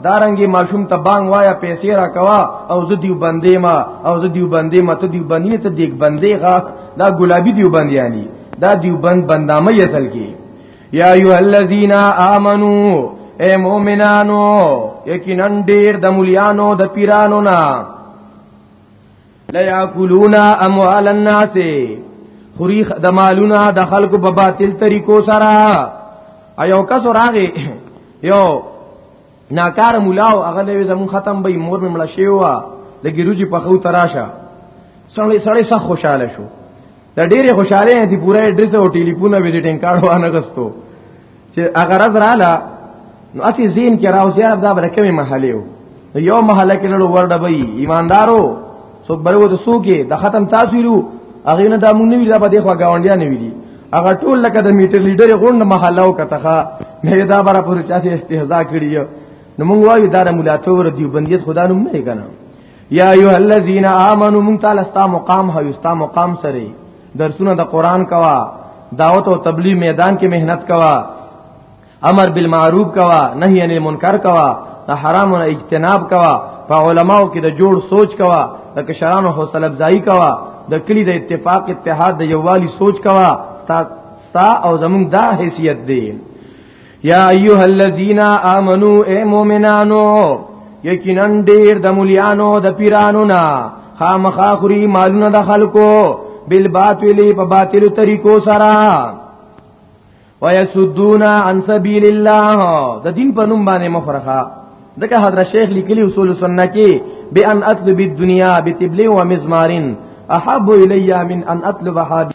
دارنګي ماشوم ته بانګ وایا پیسې را کوا او زه دیو بندې ما او زه دیو بندې ما ته دیو بندې ته دیګ بندې غا دا ګلابي دیو بندیانی دا دیو بند بندامه یسل کی یا ایو الذین آمنو اے مومنانو یقینا ډیر د مليانو د پیرانو نه لا یاکلون اموال الناس خریخ د مالونه د خلکو په باطل طریقو سره ایو کس راغی یو ناکار مولا او هغه لوي زمون ختم به مور مې مړ شي وا لګي روجي په خو تراشه سړی سړی سخ خوشاله شو د ډېره خوشاله دي پوره اډرس او ټلیفون وزټینګ کارت وانه غستو چې هغه راز رااله نو اسی زین کې راو زیار دا بر کمی محله یو یو محله کې لړ ورډه به ایماندارو سو برو د سو کې د ختم تاسویرو هغه نه دا مونږ نه ویل په دې خوا گاونډیا نه ویلي هغه ټول لکه د میټر لیډر غوند محله او کتهخه نه دا بر پر چا سي استهزاء کړی نو مونږ وایو دا د مولاتور دیوبندیت خدا نوم نه کنه یا ایه الذین آمنو مونږ تعالی ستا مقام هو ستا مقام سره درسونه د قران کوا دعوت او تبلیغ میدان کې مهنت کوا امر بالمعروف کوا نهی عن المنکر کوا د حرام نه اجتناب کوا په علماو کې د جوړ سوچ کوا د کشرانو حوصله افزایی کوا د کلی د اتفاق اتحاد د یووالي سوچ کوا ستا او زمونږ دا حیثیت دی یا ایها الذین آمنو اے مومنانو یقینا ډیر د مليانو د پیرانو نه خامخا خوري مالونه د خلکو بل باطل په باطل طریقو سره ويسدون عن سبيل الله د دین په نوم باندې مفرخه دغه حضرت شیخ لیکلی اصول سنت کې بان اطلب الدنيا بتبلي ومزمار احب الي من ان اطلب حاجه